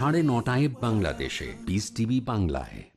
সাড়ে নটায় বাংলাদেশে। বিস টিভি বাংলায়।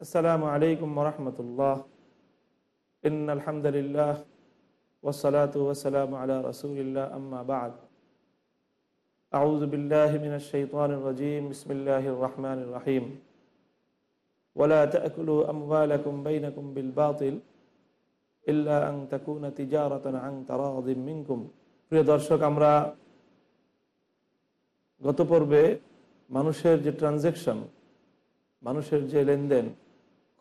السلام عليكم ورحمة الله إن الحمد لله والصلاة والسلام على رسول الله أما بعد أعوذ بالله من الشيطان الرجيم بسم الله الرحمن الرحيم ولا تأكلوا أموالكم بينكم بالباطل إلا أن تكون تجارة عن تراض منكم প্রিয় দর্শক আমরা গত পর্বে মানুষের যে ট্রানজ্যাকশন মানুষের যে লেনদেন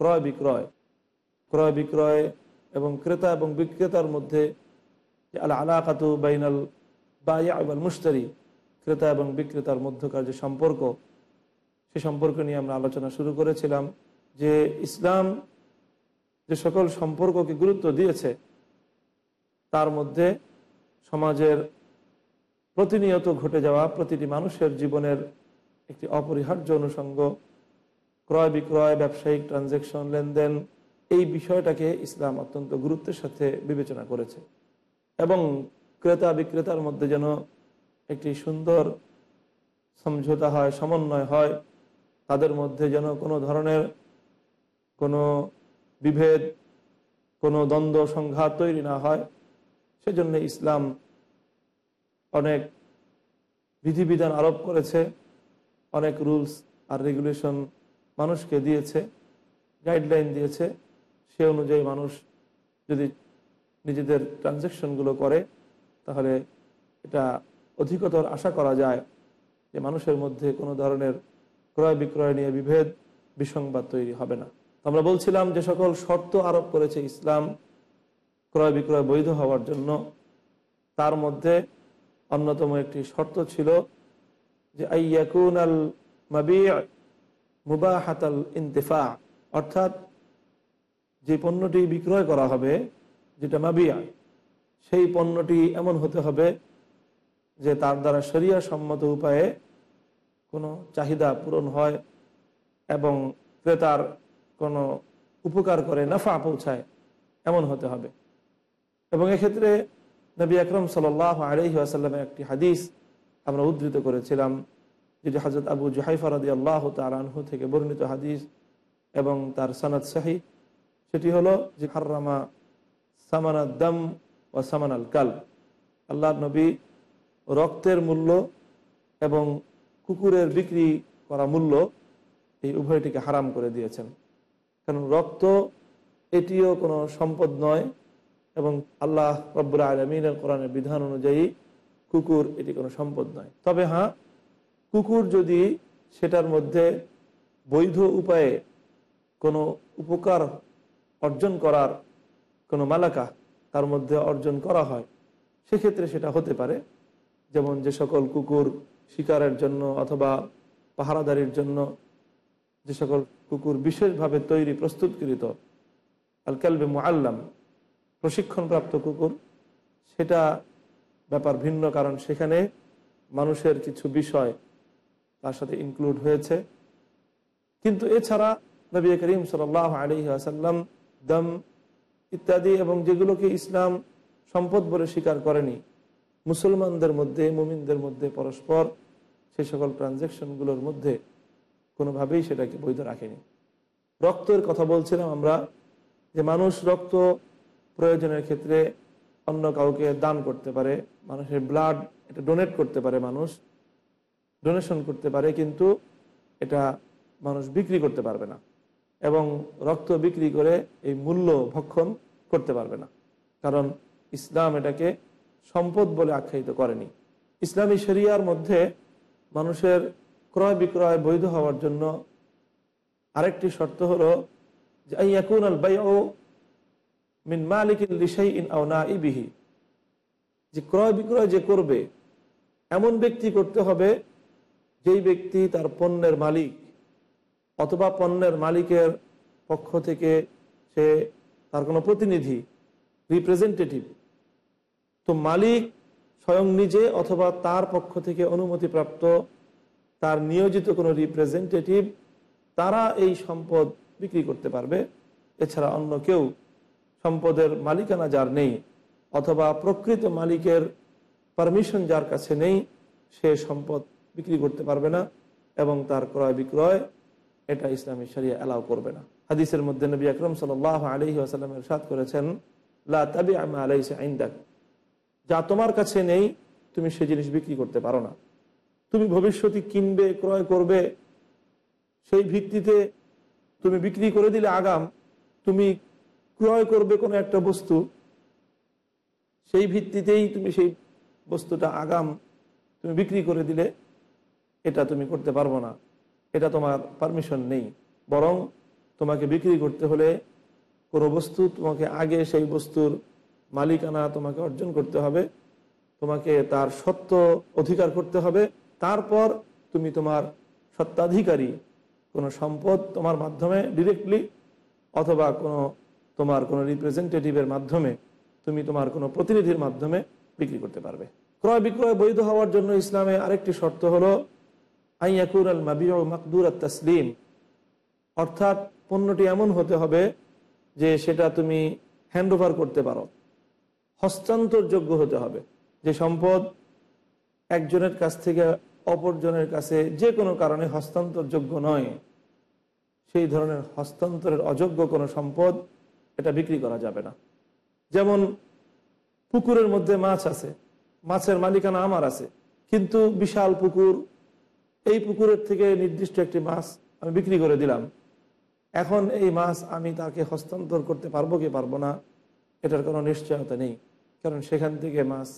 ক্রয় বিক্রয় ক্রয় বিক্রয় এবং ক্রেতা এবং বিক্রেতার মধ্যে আলাকাতু বাইনাল বায়া আল ক্রেতা এবং বিক্রেতার মধ্যকার যে সম্পর্ক, সে সম্পর্ক নিয়ে আমরা আলোচনা শুরু করেছিলাম যে ইসলাম যে সকল সম্পর্ককে গুরুত্ব দিয়েছে, তার মধ্যে সমাজের প্রতিনিয়ত ঘটে যাওয়া প্রতিটি মানুষের জীবনের একটি অপরিহার্য অনুষঙ্গ ক্রয় বিক্রয়, ব্যবসায়িক ট্রানজ্যাকশন লেনদেন, এই বিষয়টাকে ইসলাম অত্যন্ত গুরুত্বের সাথে বিবেচনা করেছে। এবং ক্রেতা বিক্রেতার মধ্যে যেন একটি সুন্দর সমঝোতা হয়, সমন্বয় হয়, তাদের মধ্যে যেন কোনো ধরনের কোনো বিভেদ, কোনো দ্বন্দ্ব, সংঘাত তৈরি না হয়, সেজন্য ইসলাম অনেক বিধিবিধান আরোপ করেছে, অনেক রুলস আর রেগুলেশন মানুষকে দিয়েছে গাইডলাইন দিয়েছে, সে অনুযায়ী মানুষ যদি নিজেদের ট্রানজ্যাকশনগুলো করে, তাহলে এটা অধিকতর আশা করা যায় যে মানুষের মধ্যে কোনো ধরনের ক্রয় বিক্রয় নিয়ে বিভেদ, বিসংবাদ তৈরি হবে না। আমরা বলছিলাম যে সকল শর্ত আরোপ করেছে ইসলাম ক্রয় বিক্রয় বৈধ হওয়ার জন্য। তার মধ্যে অন্যতম একটি শর্ত ছিল যে আইয়াকুন আল মাবি মুবাহাতাল ইন্তেফা, অর্থাৎ যে পণ্যটি বিক্রয় করা হবে, যেটা মাবিয়া, সেই পণ্যটি এমন হতে হবে যে তার দ্বারা শরিয়া সম্মত উপায়ে কোনো চাহিদা পূরণ হয় এবং ক্রেতার কোনো উপকার করে, নাফা পৌঁছায়, এমন হতে হবে। এবং এক্ষেত্রে নবী আকরম সাল আলহি আসাল্লামের একটি হাদিস আমরা উদ্ধৃত করেছিলাম। যেটি হজরত আবু জুহাইফা রাদি আল্লাহ তালহু থেকে বর্ণিত হাদিস এবং তার সনদ শাহি সেটি হলো যে হার্রামা সামানাদ দম ও সামান আল কাল আল্লাহ নবী রক্তের মূল্য এবং কুকুরের বিক্রি করা মূল্য এই উভয়টিকে হারাম করে দিয়েছেন। কারণ রক্ত এটিও কোনো সম্পদ নয় এবং আল্লাহ রব্বুল আলমিনের কোরআনের বিধান অনুযায়ী কুকুর এটি কোনো সম্পদ নয়। তবে হ্যাঁ কুকুর যদি সেটার মধ্যে বৈধ উপায়ে কোনো উপকার অর্জন করার কোনো মালাকা তার মধ্যে অর্জন করা হয়, সেক্ষেত্রে সেটা হতে পারে। যেমন যে সকল কুকুর শিকারের জন্য অথবা পাহারাদারির জন্য যে সকল কুকুর বিশেষভাবে তৈরি, প্রস্তুতকৃত আল কালবে মোয়াল্লাম প্রশিক্ষণপ্রাপ্ত কুকুর, সেটা ব্যাপার ভিন্ন, কারণ সেখানে মানুষের কিছু বিষয় তার সাথে ইনক্লুড হয়েছে। কিন্তু এছাড়া নবী করিম সাল আলী আসাল্লাম দম ইত্যাদি এবং যেগুলোকে ইসলাম সম্পদ বলে স্বীকার করেনি, মুসলমানদের মধ্যে, মুমিনদের মধ্যে, পরস্পর সেই সকল ট্রানজ্যাকশনগুলোর মধ্যে কোনোভাবেই সেটাকে বৈধ রাখেনি। রক্তের কথা বলছিলাম আমরা, যে মানুষ রক্ত প্রয়োজনের ক্ষেত্রে অন্য কাউকে দান করতে পারে, মানুষের ব্লাড এটা ডোনেট করতে পারে মানুষ ডোনেশন করতে পারে, কিন্তু এটা মানুষ বিক্রি করতে পারবে না এবং রক্ত বিক্রি করে এই মূল্য ভক্ষণ করতে পারবে না। কারণ ইসলাম এটাকে সম্পদ বলে আখ্যায়িত করেনি। ইসলামী শরিয়ার মধ্যে মানুষের ক্রয় বিক্রয় বৈধ হওয়ার জন্য আরেকটি শর্ত হলো যে ইয়াকুন আল বাই মিন মালিক ইবিহি যে ক্রয় বিক্রয় যে করবে, এমন ব্যক্তি করতে হবে যেই ব্যক্তি তার পণ্যের মালিক অথবা পণ্যের মালিকের পক্ষ থেকে সে তার কোনো প্রতিনিধি রিপ্রেজেন্টেটিভ তো মালিক স্বয়ং নিজে অথবা তার পক্ষ থেকে অনুমতিপ্রাপ্ত, তার নিয়োজিত কোনো রিপ্রেজেন্টেটিভ তারা এই সম্পদ বিক্রি করতে পারবে। এছাড়া অন্য কেউ সম্পদের মালিকানা যার নেই অথবা প্রকৃত মালিকের পারমিশন যার কাছে নেই, সে সম্পদ বিক্রি করতে পারবে না এবং তার ক্রয় বিক্রয় এটা ইসলামী সারিয়া অ্যালাউ করবে না। হাদিসের মধ্যে নবী আকরম সাল আলহি আসালামের সাদ করেছেন, লা আমা আলাইসে আইন্দাক যা তোমার কাছে নেই, তুমি সে জিনিস বিক্রি করতে পারো না। তুমি ভবিষ্যতে কিনবে, ক্রয় করবে, সেই ভিত্তিতে তুমি বিক্রি করে দিলে আগাম, তুমি ক্রয় করবে কোনো একটা বস্তু, সেই ভিত্তিতেই তুমি সেই বস্তুটা আগাম, তুমি বিক্রি করে দিলে এটা তুমি করতে পারব না। এটা তোমার পারমিশন নেই। বরং তোমাকে বিক্রি করতে হলে কোনো বস্তু তোমাকে আগে সেই বস্তুর মালিকানা তোমাকে অর্জন করতে হবে। তোমাকে তার সত্য অধিকার করতে হবে। তারপর তুমি তোমার সত্ত্বাধিকারী, কোনো সম্পদ তোমার মাধ্যমে ডিরেক্টলি অথবা কোনো তোমার কোনো রিপ্রেজেন্টেটিভের মাধ্যমে তুমি তোমার কোনো প্রতিনিধির মাধ্যমে বিক্রি করতে পারবে। ক্রয় বিক্রয় বৈধ হওয়ার জন্য ইসলামে আরেকটি শর্ত হলো আইয়াকুর আল মাবিউ মাকদুর তসলিম। অর্থাৎ পণ্যটি এমন হতে হবে যে সেটা তুমি হ্যান্ড ওভার করতে পারো। হস্তান্তরযোগ্য হতে হবে। যে সম্পদ একজনের কাছ থেকে অপরজনের কাছে যে কোনো কারণে হস্তান্তরযোগ্য নয়, সেই ধরনের হস্তান্তরের অযোগ্য কোনো সম্পদ এটা বিক্রি করা যাবে না। যেমন পুকুরের মধ্যে মাছ আছে, মাছের মালিকানা আমার আছে, কিন্তু বিশাল পুকুর এই পুকুরের থেকে নির্দিষ্ট একটি মাছ আমি বিক্রি করে দিলাম। এখন এই মাছ আমি তাকে হস্তান্তর করতে পারব কি পারব না, এটার কোনো নিশ্চয়তা নেই। কারণ সেখান থেকে মাছ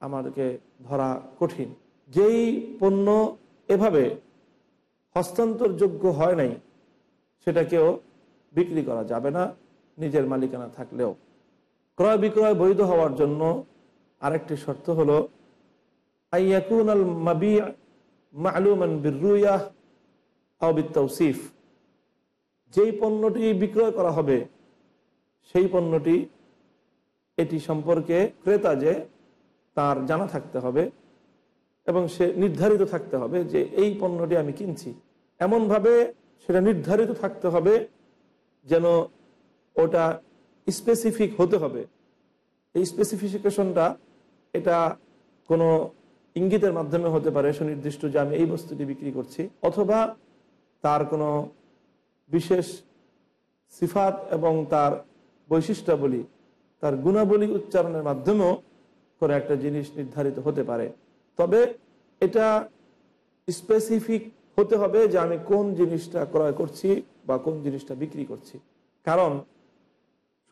আমাদেরকে ধরা কঠিন। যেই পণ্য এভাবে হস্তান্তরযোগ্য হয় নাই, সেটাকেও বিক্রি করা যাবে না নিজের মালিকানা থাকলেও। ক্রয় বিক্রয় বৈধ হওয়ার জন্য আরেকটি শর্ত হলো আইয়াকুন আল মাবি মালুমান বিরুয়াহ আবিত্তৌসিফ যেই পণ্যটি বিক্রয় করা হবে, সেই পণ্যটি এটি সম্পর্কে ক্রেতা যে তার জানা থাকতে হবে এবং সে নির্ধারিত থাকতে হবে যে এই পণ্যটি আমি কিনছি। এমনভাবে সেটা নির্ধারিত থাকতে হবে যেন ওটা স্পেসিফিক হতে হবে। এই স্পেসিফিকেশনটা এটা কোনো ইঙ্গিতের মাধ্যমে হতে পারে সুনির্দিষ্ট যে আমি এই বস্তুটি বিক্রি করছি, অথবা তার কোনো বিশেষ সিফাত এবং তার বৈশিষ্ট্যাবলী, তার গুণাবলী উচ্চারণের মাধ্যমেও কোনো একটা জিনিস নির্ধারিত হতে পারে। তবে এটা স্পেসিফিক হতে হবে যে আমি কোন জিনিসটা ক্রয় করছি বা কোন জিনিসটা বিক্রি করছি। কারণ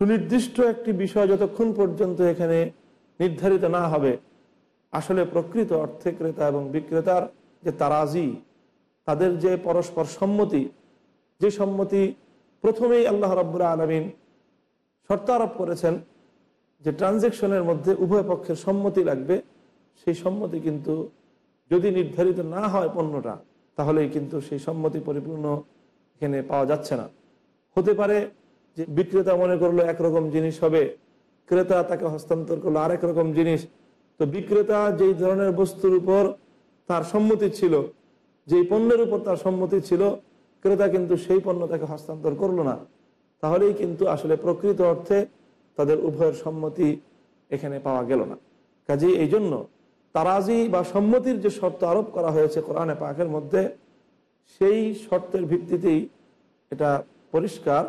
সুনির্দিষ্ট একটি বিষয় যতক্ষণ পর্যন্ত এখানে নির্ধারিত না হবে আসলে প্রকৃত অর্থে ক্রেতা এবং বিক্রেতার যে তারাজি, তাদের যে পরস্পর সম্মতি, যে সম্মতি প্রথমেই আল্লাহ রব্বুর আলমিন শর্ত আরোপ করেছেন যে ট্রানজেকশনের মধ্যে উভয় পক্ষের সম্মতি লাগবে। সেই সম্মতি কিন্তু যদি নির্ধারিত না হয় পণ্যটা, তাহলেই কিন্তু সেই সম্মতি পরিপূর্ণ এখানে পাওয়া যাচ্ছে না। হতে পারে যে বিক্রেতা মনে করল একরকম জিনিস হবে, ক্রেতা তাকে হস্তান্তর করল আরেক রকম জিনিস তো বিক্রেতা যেই ধরনের বস্তুর উপর তার সম্মতি ছিল, যেই পণ্যের উপর তার সম্মতি ছিল, ক্রেতা কিন্তু সেই পণ্য তাকে হস্তান্তর করল না। তাহলেই কিন্তু আসলে প্রকৃত অর্থে তাদের উভয়ের সম্মতি এখানে পাওয়া গেল না। কাজেই এই জন্য তারাজি বা সম্মতির যে শর্ত আরোপ করা হয়েছে কোরআনে পাকের মধ্যে, সেই শর্তের ভিত্তিতেই এটা পরিষ্কার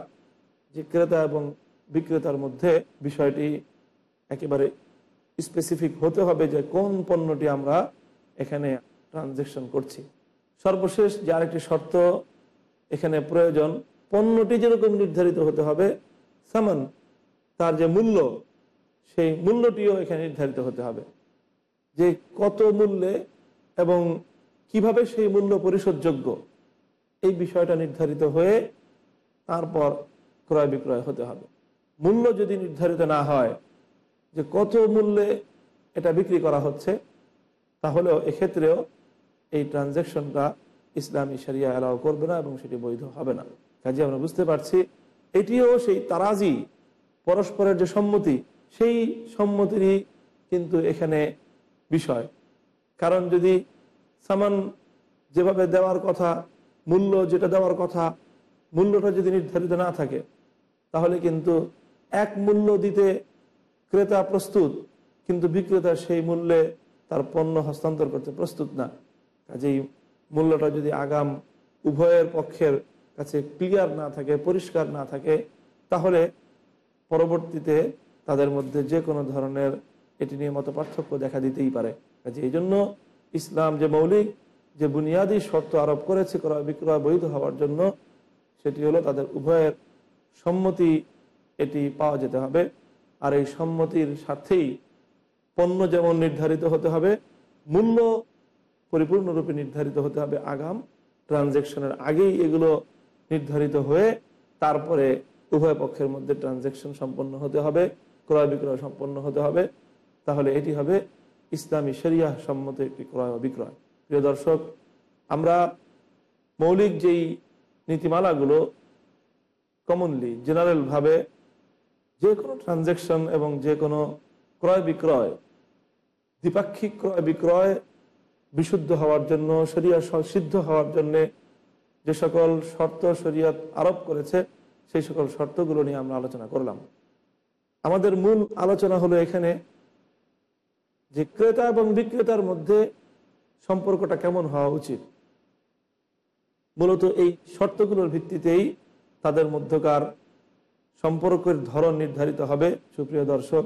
যে ক্রেতা এবং বিক্রেতার মধ্যে বিষয়টি একেবারে স্পেসিফিক হতে হবে যে কোন পণ্যটি আমরা এখানে ট্রানজেকশন করছি। সর্বশেষ যে আরেকটি শর্ত এখানে প্রয়োজন, পণ্যটি যেরকম নির্ধারিত হতে হবে, সামান, তার যে মূল্য, সেই মূল্যটিও এখানে নির্ধারিত হতে হবে। যে কত মূল্যে এবং কীভাবে সেই মূল্য পরিশোধযোগ্য, এই বিষয়টা নির্ধারিত হয়ে তারপর ক্রয় বিক্রয় হতে হবে। মূল্য যদি নির্ধারিত না হয় যে কত মূল্যে এটা বিক্রি করা হচ্ছে, তাহলেও এক্ষেত্রেও এই ট্রানজ্যাকশনটা ইসলামী সারিয়া অ্যালাউ করবে না এবং সেটি বৈধ হবে না। কাজে আমরা বুঝতে পারছি এটিও সেই তারাজি, পরস্পরের যে সম্মতি, সেই সম্মতিরই কিন্তু এখানে বিষয়। কারণ যদি সামান যেভাবে দেওয়ার কথা, মূল্য যেটা দেওয়ার কথা, মূল্যটা যদি নির্ধারিত না থাকে, তাহলে কিন্তু এক মূল্য দিতে ক্রেতা প্রস্তুত, কিন্তু বিক্রেতা সেই মূল্যে তার পণ্য হস্তান্তর করতে প্রস্তুত না। কাজেই মূল্যটা যদি আগাম উভয়ের পক্ষের কাছে ক্লিয়ার না থাকে, পরিষ্কার না থাকে, তাহলে পরবর্তীতে তাদের মধ্যে যে কোনো ধরনের এটি নিয়ে মতো পার্থক্য দেখা দিতেই পারে। কাজে এই জন্য ইসলাম যে মৌলিক, যে বুনিয়াদী শর্ত আরোপ করেছে ক্রয় বিক্রয় বৈধ হওয়ার জন্য, সেটি হলো তাদের উভয়ের সম্মতি এটি পাওয়া যেতে হবে। আর এই সম্মতির সাথেই পণ্য যেমন নির্ধারিত হতে হবে, মূল্য পরিপূর্ণরূপে নির্ধারিত হতে হবে আগাম, ট্রানজেকশনের আগেই এগুলো নির্ধারিত হয়ে তারপরে উভয় পক্ষের মধ্যে ট্রানজেকশন সম্পন্ন হতে হবে, ক্রয় বিক্রয় সম্পন্ন হতে হবে। তাহলে এটি হবে ইসলামী শরিয়া সম্মত একটি ক্রয় ও বিক্রয়। প্রিয় দর্শক, আমরা মৌলিক যেই নীতিমালাগুলো কমনলি জেনারেলভাবে যে কোনো ট্রানজ্যাকশন এবং যে কোনো ক্রয় বিক্রয়, দ্বিপাক্ষিক ক্রয় বিক্রয় বিশুদ্ধ হওয়ার জন্য, শরিয়া সিদ্ধ হওয়ার জন্যে যে সকল শর্ত শরিয়াত আরোপ করেছে, সেই সকল শর্তগুলো নিয়ে আমরা আলোচনা করলাম। আমাদের মূল আলোচনা হলো এখানে যে ক্রেতা এবং বিক্রেতার মধ্যে সম্পর্কটা কেমন হওয়া উচিত। মূলত এই শর্তগুলোর ভিত্তিতেই তাদের মধ্যকার সম্পর্কের ধরন নির্ধারিত হবে। সুপ্রিয় দর্শক,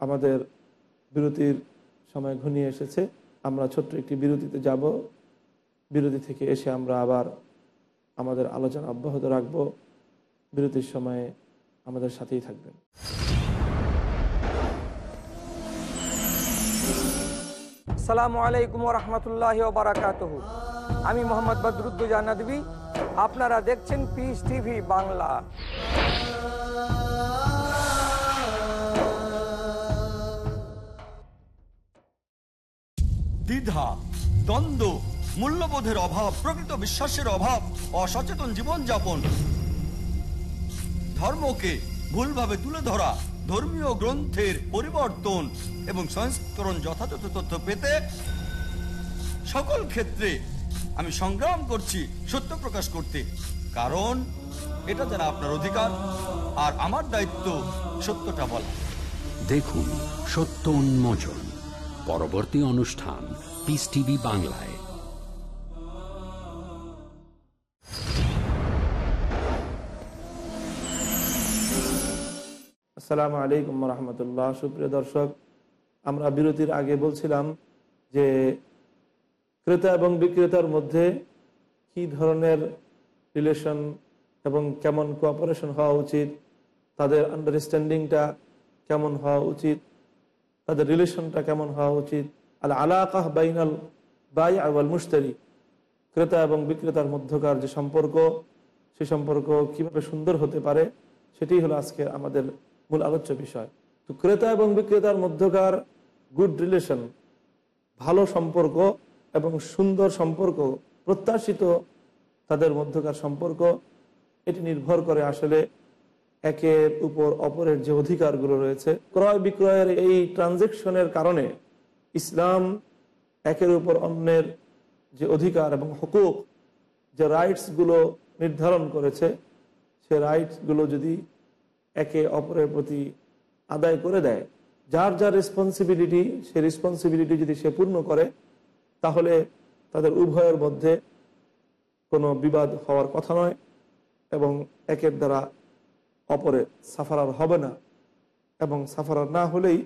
আমাদের বিরতির সময় ঘনিয়ে এসেছে। আমরা ছোট্ট একটি বিরতিতে যাব। বিরতি থেকে এসে আমরা আবার আমাদের আলোচনা অব্যাহত রাখব। বিরতির সময়ে আমাদের সাথেই থাকবেন। আসসালামু আলাইকুম রহমতুল্লাহ আমি মোহাম্মদ বদরুদ্দুজা নদী আপনারা দেখছেন পিস টিভি বাংলা। দ্বিধা, দ্বন্দ্ব, মূল্যবোধের অভাব, প্রকৃত বিশ্বাসের অভাব, অসচেতন জীবনযাপন। ধর্মকে ভুলভাবে তুলে ধরা, ধর্মীয় গ্রন্থের পরিবর্তন এবং সংস্করণ যথাযথ তথ্য পেতে সকল ক্ষেত্রে আমি সংগ্রাম করছি সত্য প্রকাশ করতে। কারণ এটা যারা আপনার অধিকার আর আমার দায়িত্ব সত্যটা বলা। দেখুন সত্য উন্মোচন পরবর্তী অনুষ্ঠান পিস টিভি বাংলায়। আসসালামু আলাইকুম রহমতুল্লাহ। সুপ্রিয় দর্শক আমরা বিরতির আগে বলছিলাম যে ক্রেতা এবং বিক্রেতার মধ্যে কি ধরনের রিলেশন এবং কেমন কোঅপারেশন হওয়া উচিত? তাদের আন্ডারস্ট্যান্ডিংটা কেমন হওয়া উচিত? তাদের রিলেশনটা কেমন হওয়া উচিত? আল আলাকাহ বাইনাল বাই আওয়াল মুশতারি। ক্রেতা এবং বিক্রেতার মধ্যকার যে সম্পর্ক, সে সম্পর্ক কীভাবে সুন্দর হতে পারে সেটি হলো আজকে আমাদের মূল আলোচ্য বিষয়। তো ক্রেতা এবং বিক্রেতার মধ্যকার গুড রিলেশন ভালো সম্পর্ক এবং সুন্দর সম্পর্ক, প্রত্যাশিত তাদের মধ্যকার সম্পর্ক, এটি নির্ভর করে আসলে একের উপর অপরের যে অধিকারগুলো রয়েছে, ক্রয় বিক্রয়ের এই ট্রানজেকশনের কারণে ইসলাম একের উপর অন্যের যে অধিকার এবং হকুক, যে রাইটসগুলো নির্ধারণ করেছে, সে রাইটসগুলো যদি একে অপরের প্রতি আদায় করে দেয়, যার যার রেসপন্সিবিলিটি সে রেসপন্সিবিলিটি যদি সে পূর্ণ করে তাহলে তাদের উভয়ের মধ্যে কোনো বিবাদ হওয়ার কথা নয় এবং একের দ্বারা অপরে সাফারার হবে না এবং সাফারার না হলেই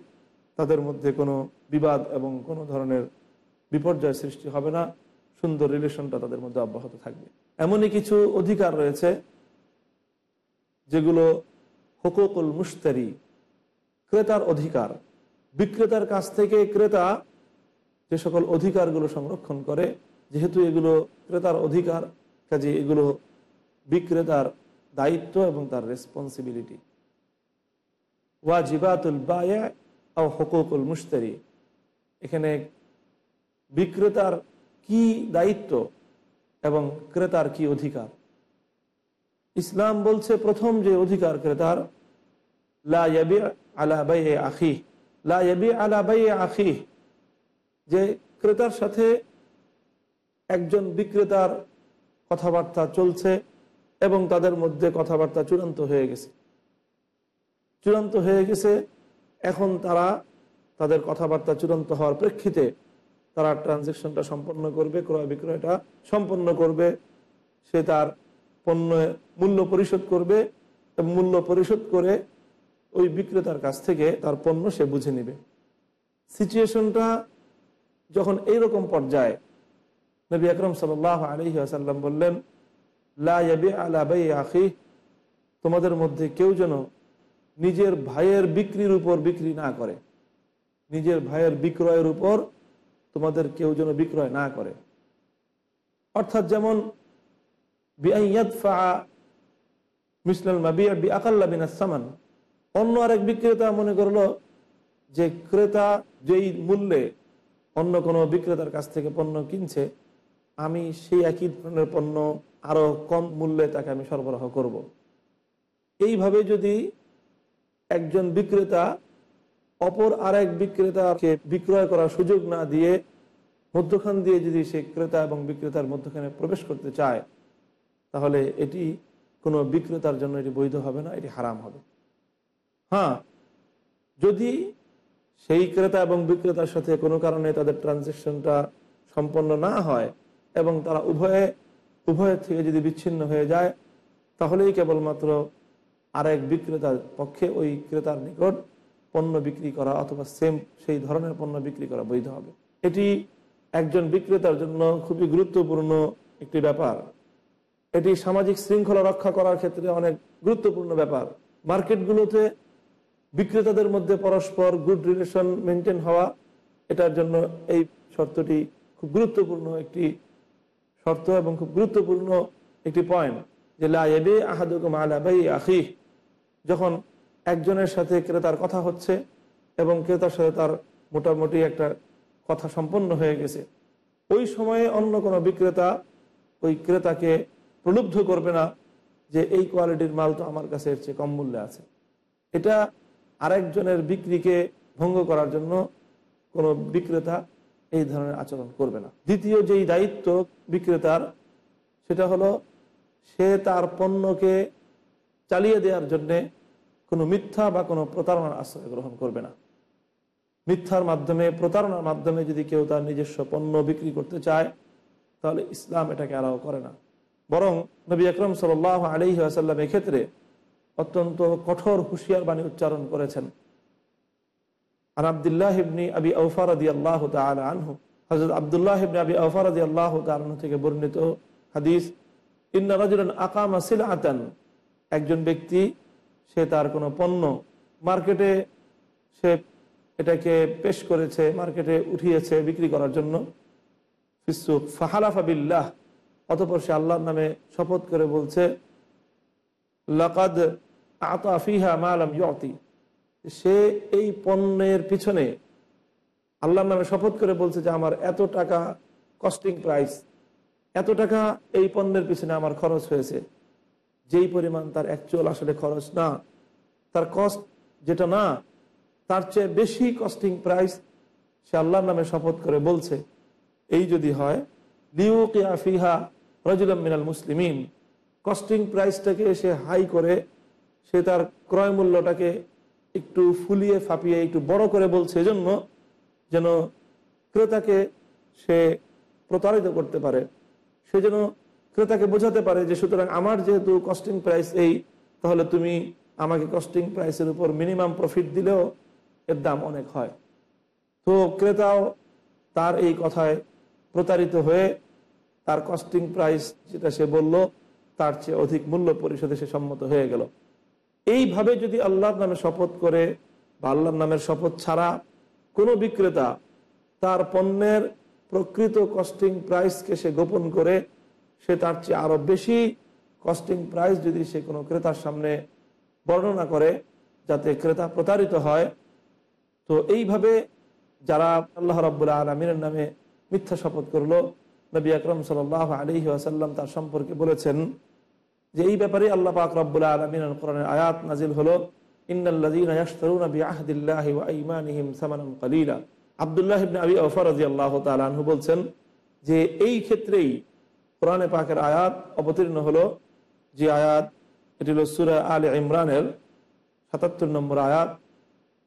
তাদের মধ্যে কোনো বিবাদ এবং কোনো ধরনের বিপর্যয় সৃষ্টি হবে না। সুন্দর রিলেশনটা তাদের মধ্যে অব্যাহত থাকবে। এমনই কিছু অধিকার রয়েছে যেগুলো হকুকুল মুস্তারি ক্রেতার অধিকার। বিক্রেতার কাছ থেকে ক্রেতা যে সকল অধিকারগুলো সংরক্ষণ করে, যেহেতু এগুলো ক্রেতার অধিকার, কাজে এগুলো বিক্রেতার দায়িত্ব এবং তার রেসপন্সিবিলিটি ওয়াজিবাতুল বায়া ও হকুকুল মুস্তারি এখানে বিক্রেতার কি দায়িত্ব এবং ক্রেতার কি অধিকার? ইসলাম বলছে, প্রথম যে অধিকার ক্রেতার, লা আলা বাইয়ে আখি লা আলা বাইয়ে আখি যে ক্রেতার সাথে একজন বিক্রেতার কথাবার্তা চলছে এবং তাদের মধ্যে কথাবার্তা চূড়ান্ত হয়ে গেছে। চূড়ান্ত হয়ে গেছে, এখন তারা তাদের কথাবার্তা চূড়ান্ত হওয়ার প্রেক্ষিতে তারা ট্রানজেকশনটা সম্পন্ন করবে, ক্রয় বিক্রয়টা সম্পন্ন করবে, সে তার পণ্য, মূল্য পরিশোধ করবে, এবং মূল্য পরিশোধ করে ওই বিক্রেতার কাছ থেকে তার পণ্য সে বুঝে নেবে। সিচুয়েশনটা যখন এইরকম পর্যায়ে নবী আকরম সাল আলহি আসাল্লাম বললেন লাবি আলা তোমাদের মধ্যে কেউ যেন নিজের ভাইয়ের বিক্রির উপর বিক্রি না করে। নিজের ভাইয়ের বিক্রয়ের উপর তোমাদের কেউ যেন বিক্রয় না করে। অর্থাৎ যেমন সামান অন্য আরেক বিক্রেতা মনে করল যে ক্রেতা যেই মূল্যে অন্য কোনো বিক্রেতার কাছ থেকে পণ্য কিনছে, আমি সেই একই ধরনের পণ্য আরও কম মূল্যে তাকে আমি সরবরাহ করব। এইভাবে যদি একজন বিক্রেতা অপর আরেক বিক্রেতাকে বিক্রয় করার সুযোগ না দিয়ে মধ্যখান দিয়ে যদি সে ক্রেতা এবং বিক্রেতার মধ্যখানে প্রবেশ করতে চায়, তাহলে এটি কোনো বিক্রেতার জন্য এটি বৈধ হবে না, এটি হারাম হবে হ্যাঁ যদি সেই ক্রেতা এবং বিক্রেতার সাথে কোনো কারণে তাদের ট্রানজেকশনটা সম্পন্ন না হয় এবং তারা উভয়ে, উভয়ের থেকে যদি বিচ্ছিন্ন হয়ে যায়, তাহলেই কেবলমাত্র আরেক বিক্রেতার পক্ষে ওই ক্রেতার নিকট পণ্য বিক্রি করা অথবা সেম সেই ধরনের পণ্য বিক্রি করা বৈধ হবে। এটি একজন বিক্রেতার জন্য খুবই গুরুত্বপূর্ণ একটি ব্যাপার। এটি সামাজিক শৃঙ্খলা রক্ষা করার ক্ষেত্রে অনেক গুরুত্বপূর্ণ ব্যাপার। মার্কেটগুলোতে বিক্রেতাদের মধ্যে পরস্পর গুড রিলেশন মেনটেন হওয়া, এটার জন্য এই শর্তটি খুব গুরুত্বপূর্ণ একটি শর্ত এবং খুব গুরুত্বপূর্ণ একটি পয়েন্ট যে লাইবে আহাদুকুম আলাবাই আখি যখন একজনের সাথে ক্রেতার কথা হচ্ছে এবং ক্রেতার সাথে তার মোটামুটি একটা কথা সম্পন্ন হয়ে গেছে, ওই সময়ে অন্য কোনো বিক্রেতা ওই ক্রেতাকে প্রলুব্ধ করবে না যে এই কোয়ালিটির মাল তো আমার কাছে এর চেয়ে কম মূল্যে আছে। এটা আরেকজনের বিক্রিকে ভঙ্গ করার জন্য কোনো বিক্রেতা এই ধরনের আচরণ করবে না। দ্বিতীয় যেই দায়িত্ব বিক্রেতার, সেটা হলো সে তার পণ্যকে চালিয়ে দেওয়ার জন্যে কোনো মিথ্যা বা কোনো প্রতারণার আশ্রয় গ্রহণ করবে না। মিথ্যার মাধ্যমে, প্রতারণার মাধ্যমে যদি কেউ তার নিজস্ব পণ্য বিক্রি করতে চায়, তাহলে ইসলাম এটাকে অ্যালাউ করে না। বরং নবী আকরম সাল আলহি আসাল্লাম এক্ষেত্রে অত্যন্ত কঠোর হুঁশিয়ার বাণী উচ্চারণ করেছেন। আর আবদুল্লাহ ইবনি আবি আউফারদি আল্লাহ আনহু হজরত আবদুল্লাহ ইবনি আবি আউফারদি আল্লাহ তালু থেকে বর্ণিত হাদিস, ইন্না রাজুলান আকামা সিলাতান একজন ব্যক্তি, সে তার কোনো পণ্য মার্কেটে, সে এটাকে পেশ করেছে, মার্কেটে উঠিয়েছে বিক্রি করার জন্য। ফিসুক ফাহালাফা বিল্লাহ, অতপর সে আল্লাহর নামে শপথ করে বলছে লাকাদ আতা ফিহা মালাম ইয়তি সে এই পণ্যের পিছনে আল্লাহর নামে শপথ করে বলছে যে আমার এত টাকা কস্টিং প্রাইস এত টাকা এই পণ্যের পিছনে আমার খরচ হয়েছে। যেই পরিমাণ তার অ্যাকচুয়াল আসলে খরচ না, তার কস্ট যেটা না, তার চেয়ে বেশি কস্টিং প্রাইস সে আল্লাহর নামে শপথ করে বলছে, এই যদি হয়, লিউকিয়া ফিহা রজুলাম মিনাল মুসলিমিন। কস্টিং প্রাইসটাকে সে হাই করে, সে তার ক্রয় মূল্যটাকে একটু ফুলিয়ে ফাপিয়ে একটু বড় করে বলছে এজন্য যেন ক্রেতাকে সে প্রতারিত করতে পারে। সে যেন ক্রেতাকে বোঝাতে পারে যে সুতরাং আমার যেহেতু কস্টিং প্রাইস এই, তাহলে তুমি আমাকে কস্টিং প্রাইসের উপর মিনিমাম প্রফিট দিলেও এর দাম অনেক হয়। তো ক্রেতাও তার এই কথায় প্রতারিত হয়ে তার কস্টিং প্রাইস যেটা সে বলল তার চেয়ে অধিক মূল্য পরিশোধে সে সম্মত হয়ে গেল। এইভাবে যদি আল্লাহর নামে শপথ করে বা আল্লাহর নামের শপথ ছাড়া কোনো বিক্রেতা তার পণ্যের প্রকৃত কস্টিং প্রাইসকে সে গোপন করে, সে তার চেয়ে আরও বেশি কস্টিং প্রাইস যদি সে কোনো ক্রেতার সামনে বর্ণনা করে, যাতে ক্রেতা প্রতারিত হয়, তো এইভাবে যারা আল্লাহ রব্বুল্লাহ আলমিনের নামে মিথ্যা শপথ করল নবী আকরম সাল আলী আসাল্লাম তার সম্পর্কে বলেছেন যে এই ব্যাপারে আল্লাহ পাক রব্বুল্লাহ আলমিন আয়াত নাজিল হলো আবদুল্লাহ ইবনে আবি ওফর রাজি আল্লাহ তালু বলছেন যে এই ক্ষেত্রেই কোরআনে পাকের আয়াত অবতীর্ণ হলো। যে আয়াত, এটি হল সুরা আল ইমরানের সাতাত্তর নম্বর আয়াত।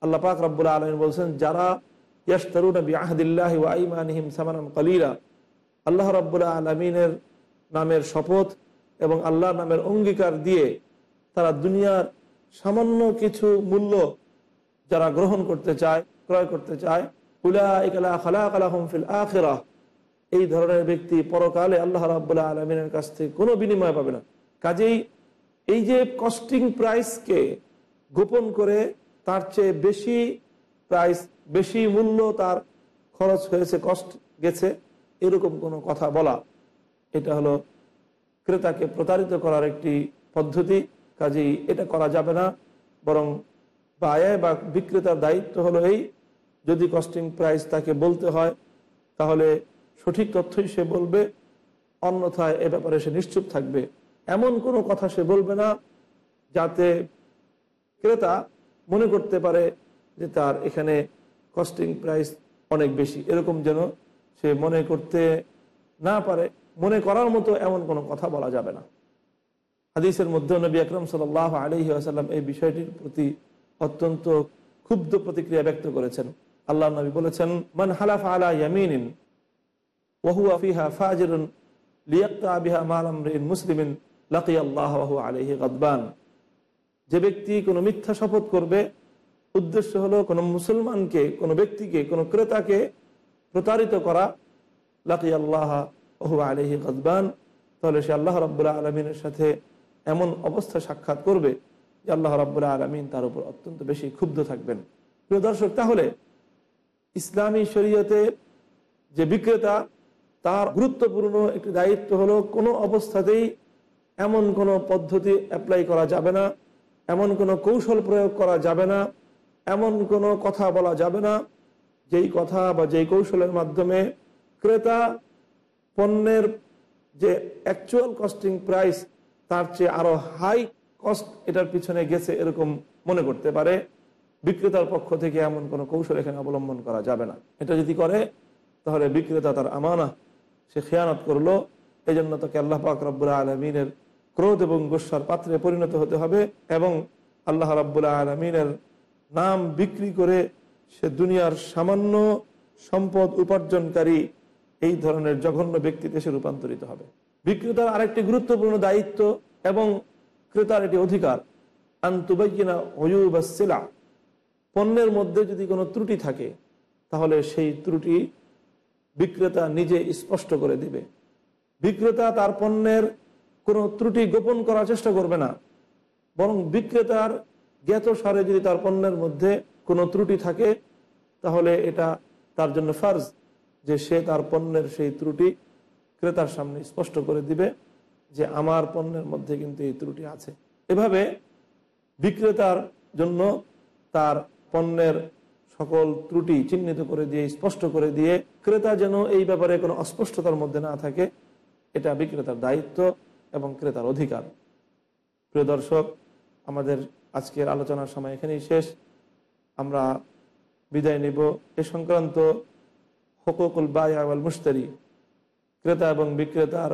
আল্লাহ পাক রব্বুল আলমিন বলছেন, যারা ইয়াস্তারুন আহদিল্লাহ ওয়াইমানহিম সামান কলিরা আল্লাহ রব্বুল্লাহ আলমিনের নামের শপথ এবং আল্লাহ নামের অঙ্গীকার দিয়ে তারা দুনিয়ার সামান্য কিছু মূল্য যারা গ্রহণ করতে চায়, ক্রয় করতে চায় এই ধরনের ব্যক্তি পরকালে আল্লাহ রাবুল্লাহ আলমিনের কাছ থেকে কোনো বিনিময় পাবে না। কাজেই এই যে কস্টিং প্রাইসকে গোপন করে তার চেয়ে বেশি প্রাইস বেশি মূল্য তার খরচ হয়েছে কষ্ট গেছে। এরকম কোনো কথা বলা, এটা হলো ক্রেতাকে প্রতারিত করার একটি পদ্ধতি, কাজেই এটা করা যাবে না। বরং বায়ায় বা বিক্রেতার দায়িত্ব হলো এই, যদি কস্টিং প্রাইস তাকে বলতে হয়, তাহলে সঠিক তথ্যই সে বলবে, অন্যথায় এ ব্যাপারে সে নিশ্চুপ থাকবে। এমন কোনো কথা সে বলবে না, যাতে ক্রেতা মনে করতে পারে যে তার এখানে কস্টিং প্রাইস অনেক বেশি। এরকম যেন সে মনে করতে না পারে, মনে করার মতো এমন কোনো কথা বলা যাবে না। হাদিসের মধ্যে নবী আকরম সাল আলহি আসাল্লাম এই বিষয়টির প্রতি অত্যন্ত ক্ষুব্ধ প্রতিক্রিয়া ব্যক্ত করেছেন। আল্লাহ নবী বলেছেন, মান হালাফ আলা ইয়ামিন ওহুয়া ফিহা ফাজিরুন লিয়াক্তা বিহা মালাম মুসলিমিন লাকি আল্লাহ আলহি গদবান। যে ব্যক্তি কোনো মিথ্যা শপথ করবে, উদ্দেশ্য হলো কোনো মুসলমানকে, কোনো ব্যক্তিকে, কোনো ক্রেতাকে প্রতারিত করা লাকি আল্লাহ ওহু আলহি গজবান, তাহলে সে আল্লাহ রব্বুল্লাহ আলমিনের সাথে এমন অবস্থা সাক্ষাৎ করবে যে আল্লাহ রব্বুল্লাহ আলমিন তার উপর অত্যন্ত বেশি ক্ষুব্ধ থাকবেন। প্রিয় দর্শক, তাহলে ইসলামী শরীয়তে যে বিক্রেতা, তার গুরুত্বপূর্ণ একটি দায়িত্ব হলো কোনো অবস্থাতেই এমন কোনো পদ্ধতি অ্যাপ্লাই করা যাবে না, এমন কোনো কৌশল প্রয়োগ করা যাবে না, এমন কোনো কথা বলা যাবে না যেই কথা বা যেই কৌশলের মাধ্যমে ক্রেতা পণ্যের যে অ্যাকচুয়াল কস্টিং প্রাইস তার চেয়ে আরও হাই কস্ট এটার পিছনে গেছে এরকম মনে করতে পারে। বিক্রেতার পক্ষ থেকে এমন কোনো কৌশল এখানে অবলম্বন করা যাবে না। এটা যদি করে, তাহলে বিক্রেতা তার আমানা, সে খেয়ানত করল। এই জন্য তাকে আল্লাহ পাক রব্বুল্লাহ আলমিনের ক্রোধ এবং গোস্বার পাত্রে পরিণত হতে হবে এবং আল্লাহ রাবুল্লাহ আলমিনের নাম বিক্রি করে সে দুনিয়ার সামান্য সম্পদ উপার্জনকারী এই ধরনের জঘন্য ব্যক্তিতে সে রূপান্তরিত হবে। বিক্রেতার আরেকটি গুরুত্বপূর্ণ দায়িত্ব এবং ক্রেতার এটি অধিকার। আন্তুবাইনা অয়ুবাসিলা পণ্যের মধ্যে যদি কোনো ত্রুটি থাকে, তাহলে সেই ত্রুটি বিক্রেতা নিজে স্পষ্ট করে দিবে। বিক্রেতা তার পণ্যের কোনো ত্রুটি গোপন করার চেষ্টা করবে না, বরং বিক্রেতার জ্ঞাত সারে যদি তার পণ্যের মধ্যে কোনো ত্রুটি থাকে, তাহলে এটা তার জন্য ফার্জ যে সে তার পণ্যের সেই ত্রুটি ক্রেতার সামনে স্পষ্ট করে দিবে যে আমার পণ্যের মধ্যে কিন্তু এই ত্রুটি আছে। এভাবে বিক্রেতার জন্য তার পণ্যের সকল ত্রুটি চিহ্নিত করে দিয়ে, স্পষ্ট করে দিয়ে ক্রেতা যেন এই ব্যাপারে কোনো অস্পষ্টতার মধ্যে না থাকে, এটা বিক্রেতার দায়িত্ব এবং ক্রেতার অধিকার। প্রিয় দর্শক, আমাদের আজকের আলোচনার সময় এখানেই শেষ। আমরা বিদায় নেব। এ সংক্রান্ত হকুকুল বাই আওয়াল মুস্তারি ক্রেতা এবং বিক্রেতার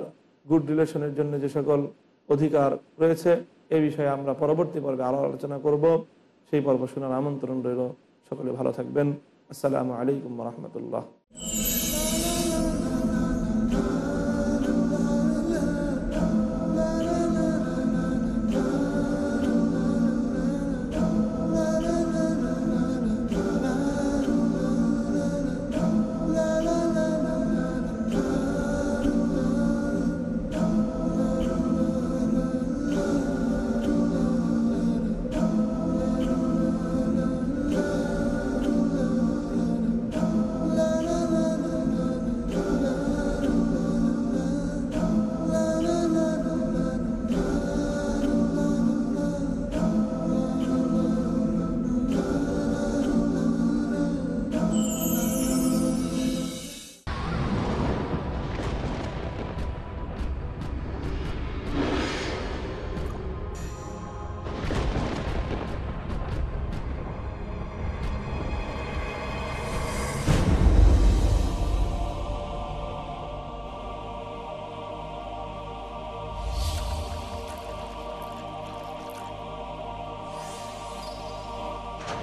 গুড রিলেশনের জন্য যে সকল অধিকার রয়েছে, এ বিষয়ে আমরা পরবর্তী পর্বে আরও আলোচনা করব। সেই পর্ব শোনার আমন্ত্রণ রইল। সকলে ভালো থাকবেন। আসসালামু আলাইকুম রহমতুল্লাহ।